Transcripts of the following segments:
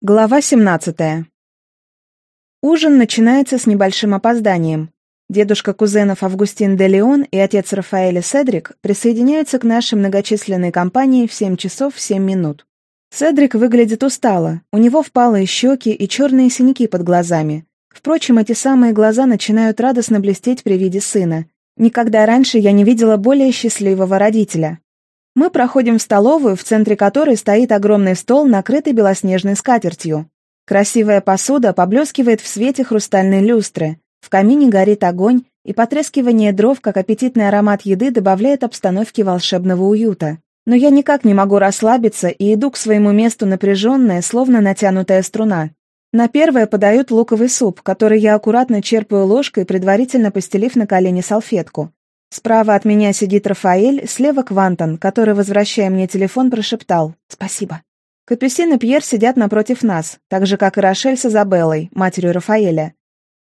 Глава 17. Ужин начинается с небольшим опозданием. Дедушка кузенов Августин де Леон и отец Рафаэля Седрик присоединяются к нашей многочисленной компании в 7 часов 7 минут. Седрик выглядит устало, у него впалые щеки и черные синяки под глазами. Впрочем, эти самые глаза начинают радостно блестеть при виде сына. Никогда раньше я не видела более счастливого родителя. Мы проходим в столовую, в центре которой стоит огромный стол, накрытый белоснежной скатертью. Красивая посуда поблескивает в свете хрустальной люстры. В камине горит огонь, и потрескивание дров, как аппетитный аромат еды, добавляет обстановке волшебного уюта. Но я никак не могу расслабиться и иду к своему месту напряженная, словно натянутая струна. На первое подают луковый суп, который я аккуратно черпаю ложкой, предварительно постелив на колени салфетку. Справа от меня сидит Рафаэль, слева Квантон, который, возвращая мне телефон, прошептал «Спасибо». Капюсин и Пьер сидят напротив нас, так же, как и Рошель с Изабеллой, матерью Рафаэля.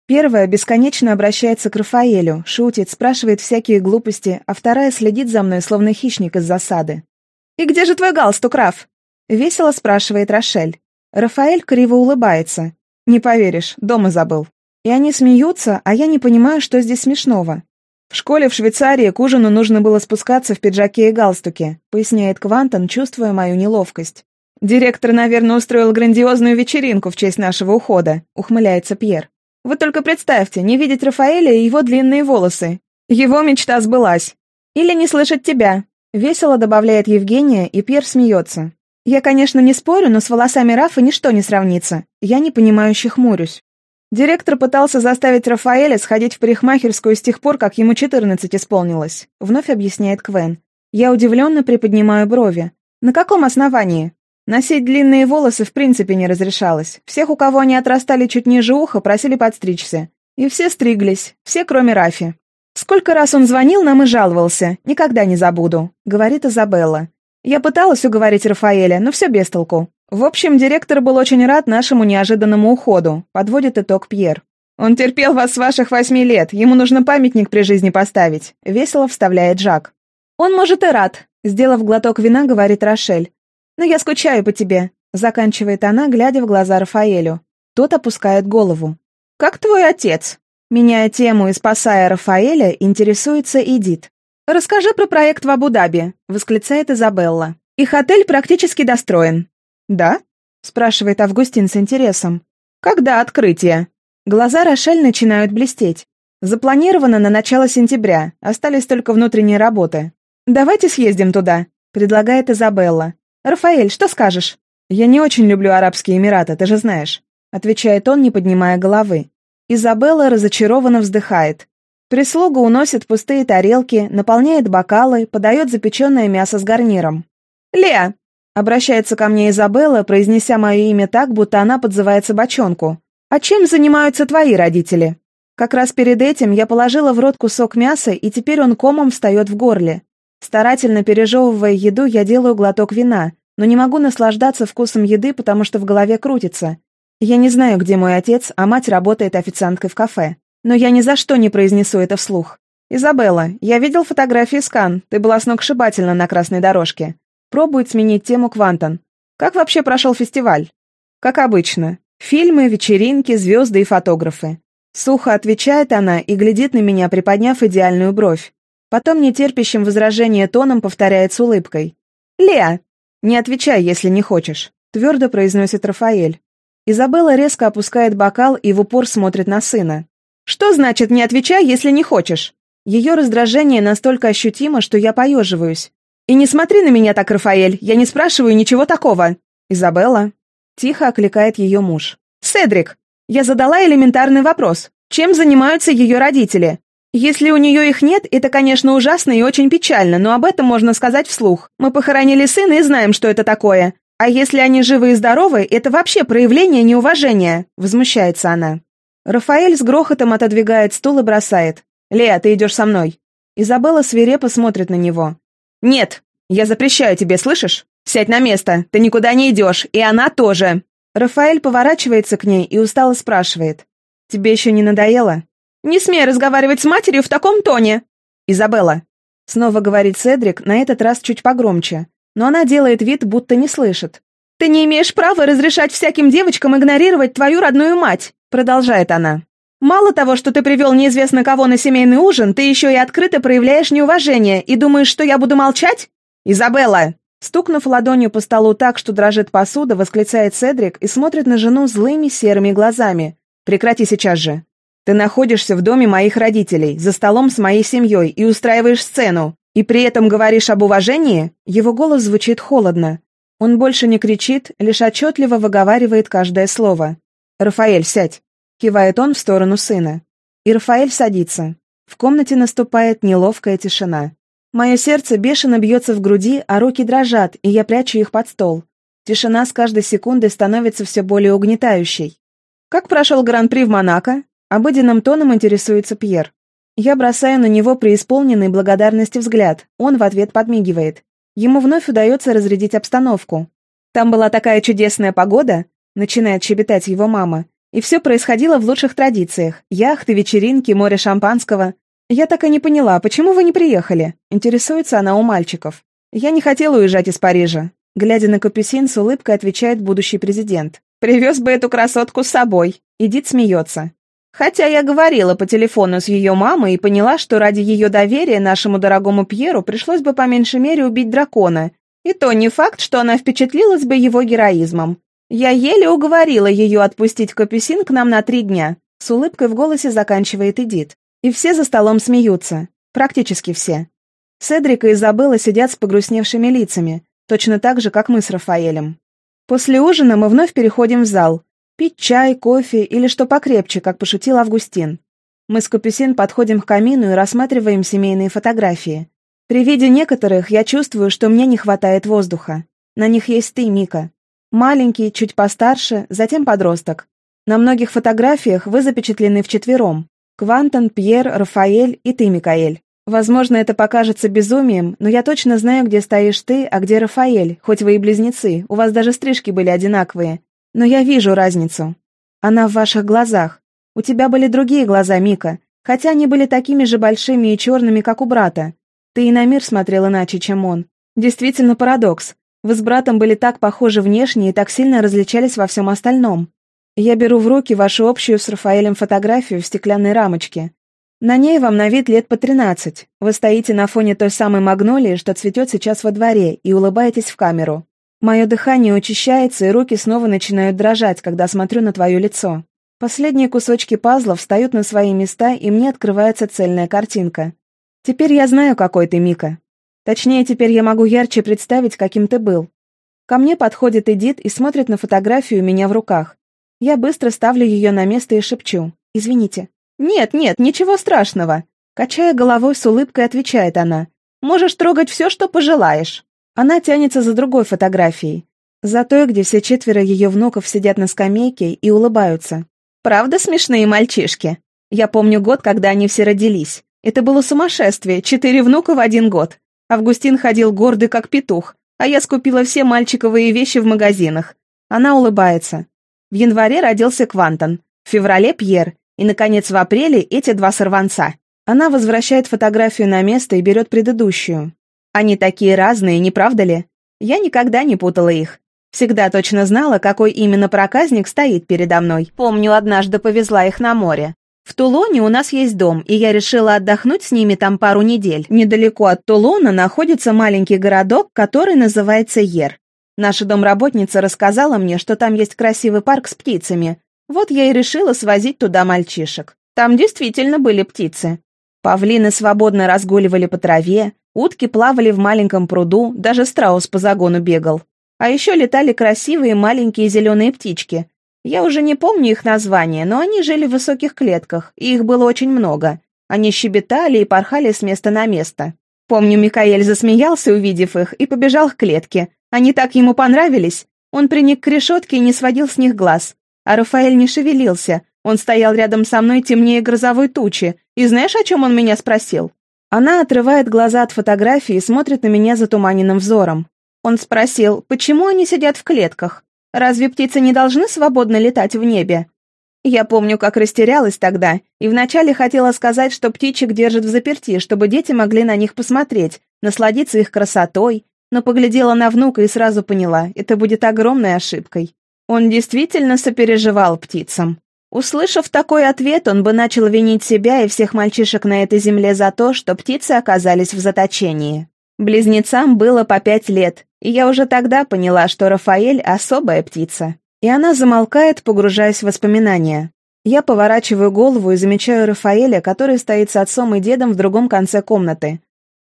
Первая бесконечно обращается к Рафаэлю, шутит, спрашивает всякие глупости, а вторая следит за мной, словно хищник из засады. «И где же твой галстук, Раф?» Весело спрашивает Рошель. Рафаэль криво улыбается. «Не поверишь, дома забыл». И они смеются, а я не понимаю, что здесь смешного. В школе в Швейцарии к ужину нужно было спускаться в пиджаке и галстуке, поясняет Квантон, чувствуя мою неловкость. Директор, наверное, устроил грандиозную вечеринку в честь нашего ухода, ухмыляется Пьер. Вы только представьте, не видеть Рафаэля и его длинные волосы. Его мечта сбылась. Или не слышать тебя. Весело добавляет Евгения, и Пьер смеется. Я, конечно, не спорю, но с волосами Рафа ничто не сравнится. Я непонимающе хмурюсь. Директор пытался заставить Рафаэля сходить в парикмахерскую с тех пор, как ему 14 исполнилось, вновь объясняет Квен. Я удивленно приподнимаю брови. На каком основании? Носить длинные волосы в принципе не разрешалось. Всех, у кого они отрастали чуть ниже уха, просили подстричься. И все стриглись, все кроме Рафи. Сколько раз он звонил нам и жаловался, никогда не забуду, говорит Изабелла. Я пыталась уговорить Рафаэля, но все без толку. В общем, директор был очень рад нашему неожиданному уходу, подводит итог Пьер. Он терпел вас с ваших восьми лет, ему нужно памятник при жизни поставить, весело вставляет Жак. Он может и рад, сделав глоток вина, говорит Рошель. Но я скучаю по тебе, заканчивает она, глядя в глаза Рафаэлю. Тот опускает голову. Как твой отец? Меняя тему и спасая Рафаэля, интересуется Эдит. «Расскажи про проект в Абу-Даби», — восклицает Изабелла. «Их отель практически достроен. «Да?» — спрашивает Августин с интересом. «Когда открытие?» Глаза Рошель начинают блестеть. Запланировано на начало сентября, остались только внутренние работы. «Давайте съездим туда», — предлагает Изабелла. «Рафаэль, что скажешь?» «Я не очень люблю Арабские Эмираты, ты же знаешь», — отвечает он, не поднимая головы. Изабелла разочарованно вздыхает. Прислуга уносит пустые тарелки, наполняет бокалы, подает запеченное мясо с гарниром. «Леа, Обращается ко мне Изабелла, произнеся мое имя так, будто она подзывает собачонку. «А чем занимаются твои родители?» Как раз перед этим я положила в рот кусок мяса, и теперь он комом встает в горле. Старательно пережевывая еду, я делаю глоток вина, но не могу наслаждаться вкусом еды, потому что в голове крутится. Я не знаю, где мой отец, а мать работает официанткой в кафе. Но я ни за что не произнесу это вслух. «Изабелла, я видел фотографии скан. Ты была сногсшибательна на красной дорожке. Пробует сменить тему Квантон. Как вообще прошел фестиваль? Как обычно. Фильмы, вечеринки, звезды и фотографы. Сухо отвечает она и глядит на меня, приподняв идеальную бровь. Потом нетерпящим возражения тоном повторяет с улыбкой. «Леа!» «Не отвечай, если не хочешь», — твердо произносит Рафаэль. Изабелла резко опускает бокал и в упор смотрит на сына. «Что значит «не отвечай, если не хочешь»?» Ее раздражение настолько ощутимо, что я поеживаюсь. «И не смотри на меня так, Рафаэль, я не спрашиваю ничего такого!» «Изабелла?» Тихо окликает ее муж. «Седрик, я задала элементарный вопрос. Чем занимаются ее родители? Если у нее их нет, это, конечно, ужасно и очень печально, но об этом можно сказать вслух. Мы похоронили сына и знаем, что это такое. А если они живы и здоровы, это вообще проявление неуважения», — возмущается она. Рафаэль с грохотом отодвигает стул и бросает. «Леа, ты идешь со мной». Изабелла свирепо смотрит на него. «Нет, я запрещаю тебе, слышишь? Сядь на место, ты никуда не идешь, и она тоже!» Рафаэль поворачивается к ней и устало спрашивает. «Тебе еще не надоело?» «Не смей разговаривать с матерью в таком тоне!» «Изабелла!» Снова говорит Седрик, на этот раз чуть погромче, но она делает вид, будто не слышит. «Ты не имеешь права разрешать всяким девочкам игнорировать твою родную мать», продолжает она. «Мало того, что ты привел неизвестно кого на семейный ужин, ты еще и открыто проявляешь неуважение и думаешь, что я буду молчать? Изабелла!» Стукнув ладонью по столу так, что дрожит посуда, восклицает Седрик и смотрит на жену злыми серыми глазами. «Прекрати сейчас же. Ты находишься в доме моих родителей, за столом с моей семьей и устраиваешь сцену. И при этом говоришь об уважении?» Его голос звучит холодно. Он больше не кричит, лишь отчетливо выговаривает каждое слово. «Рафаэль, сядь!» Кивает он в сторону сына. И Рафаэль садится. В комнате наступает неловкая тишина. Мое сердце бешено бьется в груди, а руки дрожат, и я прячу их под стол. Тишина с каждой секундой становится все более угнетающей. «Как прошел Гран-при в Монако?» Обыденным тоном интересуется Пьер. Я бросаю на него преисполненный благодарности взгляд. Он в ответ подмигивает. Ему вновь удается разрядить обстановку. «Там была такая чудесная погода», — начинает щебетать его мама. «И все происходило в лучших традициях. Яхты, вечеринки, море шампанского. Я так и не поняла, почему вы не приехали?» Интересуется она у мальчиков. «Я не хотела уезжать из Парижа». Глядя на Капюсин, с улыбкой отвечает будущий президент. «Привез бы эту красотку с собой». Эдит смеется. Хотя я говорила по телефону с ее мамой и поняла, что ради ее доверия нашему дорогому Пьеру пришлось бы по меньшей мере убить дракона. И то не факт, что она впечатлилась бы его героизмом. Я еле уговорила ее отпустить Капюсин к нам на три дня. С улыбкой в голосе заканчивает Эдит. И все за столом смеются. Практически все. Седрик и Изабелла сидят с погрустневшими лицами, точно так же, как мы с Рафаэлем. После ужина мы вновь переходим в зал, Пить чай, кофе или что покрепче, как пошутил Августин. Мы с Капюсин подходим к камину и рассматриваем семейные фотографии. При виде некоторых я чувствую, что мне не хватает воздуха. На них есть ты, Мика. Маленький, чуть постарше, затем подросток. На многих фотографиях вы запечатлены вчетвером. Квантон, Пьер, Рафаэль и ты, Микаэль. Возможно, это покажется безумием, но я точно знаю, где стоишь ты, а где Рафаэль, хоть вы и близнецы, у вас даже стрижки были одинаковые. Но я вижу разницу. Она в ваших глазах. У тебя были другие глаза, Мика, хотя они были такими же большими и черными, как у брата. Ты и на мир смотрел иначе, чем он. Действительно парадокс. Вы с братом были так похожи внешне и так сильно различались во всем остальном. Я беру в руки вашу общую с Рафаэлем фотографию в стеклянной рамочке. На ней вам на вид лет по тринадцать. Вы стоите на фоне той самой магнолии, что цветет сейчас во дворе, и улыбаетесь в камеру. Мое дыхание учащается, и руки снова начинают дрожать, когда смотрю на твое лицо. Последние кусочки пазла встают на свои места, и мне открывается цельная картинка. Теперь я знаю, какой ты, Мика. Точнее, теперь я могу ярче представить, каким ты был. Ко мне подходит Эдит и смотрит на фотографию у меня в руках. Я быстро ставлю ее на место и шепчу. «Извините». «Нет, нет, ничего страшного». Качая головой с улыбкой, отвечает она. «Можешь трогать все, что пожелаешь». Она тянется за другой фотографией. За той, где все четверо ее внуков сидят на скамейке и улыбаются. Правда смешные мальчишки? Я помню год, когда они все родились. Это было сумасшествие, четыре внука в один год. Августин ходил гордый, как петух, а я скупила все мальчиковые вещи в магазинах. Она улыбается. В январе родился Квантон, в феврале Пьер, и, наконец, в апреле эти два сорванца. Она возвращает фотографию на место и берет предыдущую. Они такие разные, не правда ли? Я никогда не путала их. Всегда точно знала, какой именно проказник стоит передо мной. Помню, однажды повезла их на море. В Тулоне у нас есть дом, и я решила отдохнуть с ними там пару недель. Недалеко от Тулона находится маленький городок, который называется Ер. Наша домработница рассказала мне, что там есть красивый парк с птицами. Вот я и решила свозить туда мальчишек. Там действительно были птицы. Павлины свободно разгуливали по траве, Утки плавали в маленьком пруду, даже страус по загону бегал. А еще летали красивые маленькие зеленые птички. Я уже не помню их названия, но они жили в высоких клетках, и их было очень много. Они щебетали и порхали с места на место. Помню, Микаэль засмеялся, увидев их, и побежал к клетке. Они так ему понравились. Он приник к решетке и не сводил с них глаз. А Рафаэль не шевелился. Он стоял рядом со мной темнее грозовой тучи. И знаешь, о чем он меня спросил? Она отрывает глаза от фотографии и смотрит на меня затуманенным взором. Он спросил, почему они сидят в клетках? Разве птицы не должны свободно летать в небе? Я помню, как растерялась тогда, и вначале хотела сказать, что птичек держат в заперти, чтобы дети могли на них посмотреть, насладиться их красотой, но поглядела на внука и сразу поняла, это будет огромной ошибкой. Он действительно сопереживал птицам. Услышав такой ответ, он бы начал винить себя и всех мальчишек на этой земле за то, что птицы оказались в заточении. Близнецам было по пять лет, и я уже тогда поняла, что Рафаэль — особая птица. И она замолкает, погружаясь в воспоминания. Я поворачиваю голову и замечаю Рафаэля, который стоит с отцом и дедом в другом конце комнаты.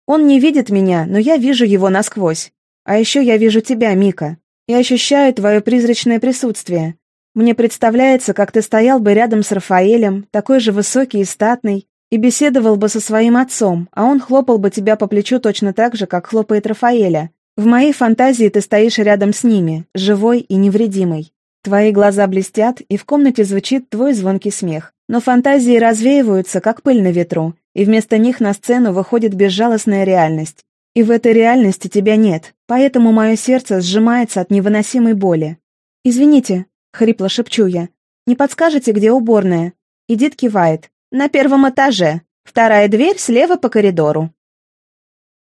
Он не видит меня, но я вижу его насквозь. А еще я вижу тебя, Мика, и ощущаю твое призрачное присутствие. Мне представляется, как ты стоял бы рядом с Рафаэлем, такой же высокий и статный, и беседовал бы со своим отцом, а он хлопал бы тебя по плечу точно так же, как хлопает Рафаэля. В моей фантазии ты стоишь рядом с ними, живой и невредимый. Твои глаза блестят, и в комнате звучит твой звонкий смех. Но фантазии развеиваются, как пыль на ветру, и вместо них на сцену выходит безжалостная реальность. И в этой реальности тебя нет, поэтому мое сердце сжимается от невыносимой боли. «Извините», — хрипло шепчу я. «Не подскажете, где уборная?» Эдит кивает. «На первом этаже. Вторая дверь слева по коридору».